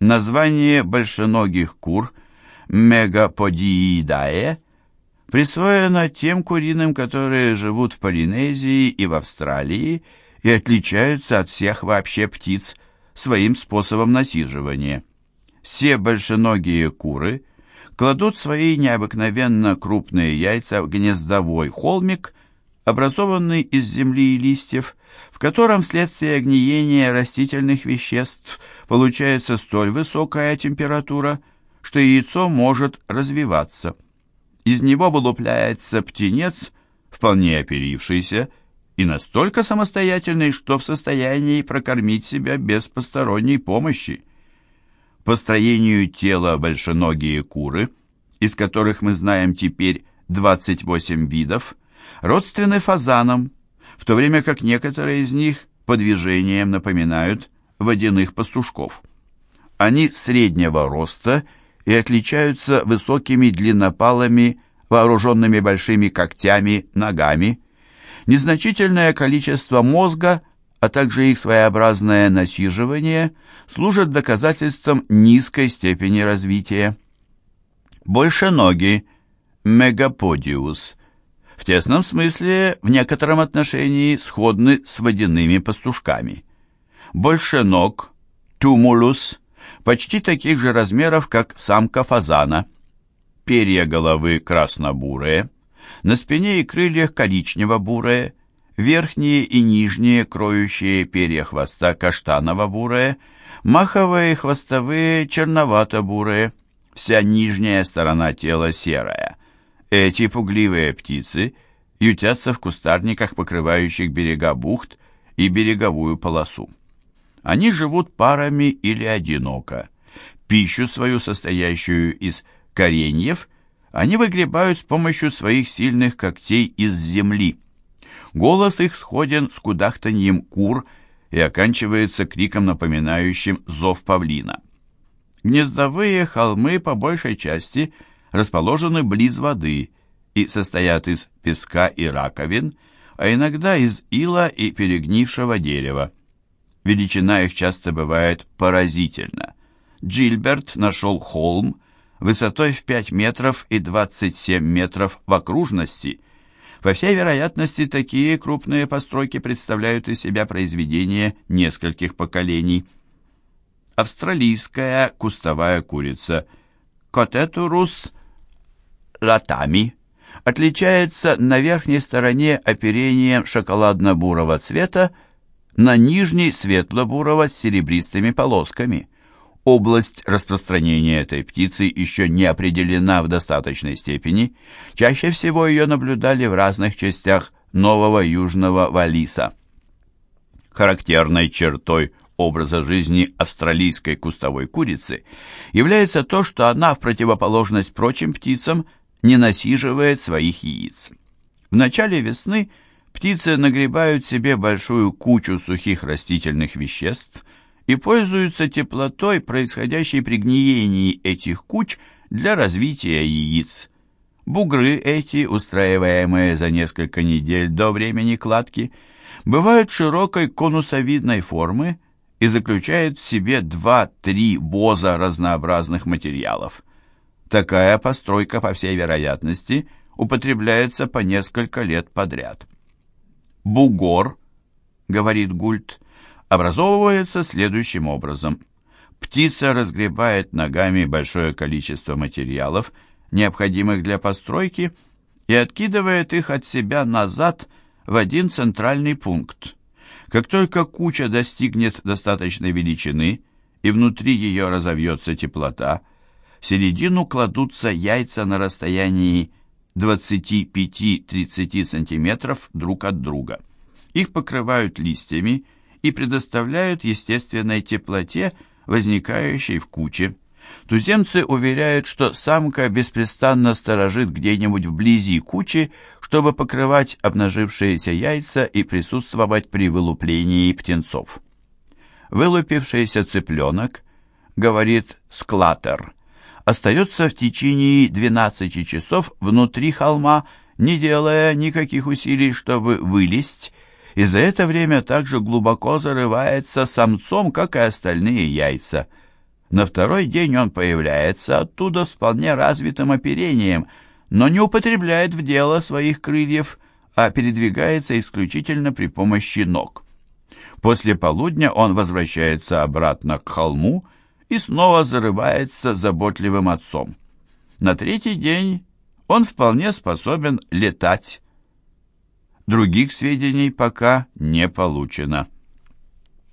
Название большеногих кур Мегаподиидае присвоено тем куриным, которые живут в Полинезии и в Австралии и отличаются от всех вообще птиц своим способом насиживания. Все большеногие куры кладут свои необыкновенно крупные яйца в гнездовой холмик, образованный из земли и листьев, в котором вследствие гниения растительных веществ получается столь высокая температура, что яйцо может развиваться. Из него вылупляется птенец, вполне оперившийся, и настолько самостоятельный, что в состоянии прокормить себя без посторонней помощи. По строению тела большеногие куры, из которых мы знаем теперь 28 видов, родственны фазанам, в то время как некоторые из них по движениям напоминают водяных пастушков. Они среднего роста и отличаются высокими длиннопалыми, вооруженными большими когтями, ногами, Незначительное количество мозга, а также их своеобразное насиживание служат доказательством низкой степени развития. Больше ноги, мегаподиус, в тесном смысле в некотором отношении сходны с водяными пастушками. Больше ног, тумулус, почти таких же размеров, как самка фазана. Перья головы красно-бурые, на спине и крыльях коричнево-бурые, верхние и нижние кроющие перья хвоста каштаново-бурые, маховые хвостовые черновато-бурые, вся нижняя сторона тела серая. Эти пугливые птицы ютятся в кустарниках, покрывающих берега бухт и береговую полосу. Они живут парами или одиноко. Пищу свою, состоящую из кореньев, они выгребают с помощью своих сильных когтей из земли. Голос их сходен с кудахтаньем кур и оканчивается криком, напоминающим зов павлина. Гнездовые холмы по большей части расположены близ воды и состоят из песка и раковин, а иногда из ила и перегнившего дерева. Величина их часто бывает поразительна. Джильберт нашел холм, высотой в 5 метров и 27 метров в окружности. Во всей вероятности, такие крупные постройки представляют из себя произведение нескольких поколений. Австралийская кустовая курица Котетурус латами отличается на верхней стороне оперением шоколадно-бурого цвета, на нижней светло-бурого с серебристыми полосками – Область распространения этой птицы еще не определена в достаточной степени. Чаще всего ее наблюдали в разных частях Нового Южного Валиса. Характерной чертой образа жизни австралийской кустовой курицы является то, что она, в противоположность прочим птицам, не насиживает своих яиц. В начале весны птицы нагребают себе большую кучу сухих растительных веществ, и пользуются теплотой, происходящей при гниении этих куч для развития яиц. Бугры эти, устраиваемые за несколько недель до времени кладки, бывают широкой конусовидной формы и заключают в себе 2-3 воза разнообразных материалов. Такая постройка, по всей вероятности, употребляется по несколько лет подряд. «Бугор», — говорит Гульт, — образовывается следующим образом. Птица разгребает ногами большое количество материалов, необходимых для постройки, и откидывает их от себя назад в один центральный пункт. Как только куча достигнет достаточной величины и внутри ее разовьется теплота, в середину кладутся яйца на расстоянии 25-30 см друг от друга. Их покрывают листьями и предоставляют естественной теплоте, возникающей в куче. Туземцы уверяют, что самка беспрестанно сторожит где-нибудь вблизи кучи, чтобы покрывать обнажившиеся яйца и присутствовать при вылуплении птенцов. Вылупившийся цыпленок, говорит склатер, остается в течение 12 часов внутри холма, не делая никаких усилий, чтобы вылезть, и за это время также глубоко зарывается самцом, как и остальные яйца. На второй день он появляется оттуда с вполне развитым оперением, но не употребляет в дело своих крыльев, а передвигается исключительно при помощи ног. После полудня он возвращается обратно к холму и снова зарывается заботливым отцом. На третий день он вполне способен летать. Других сведений пока не получено.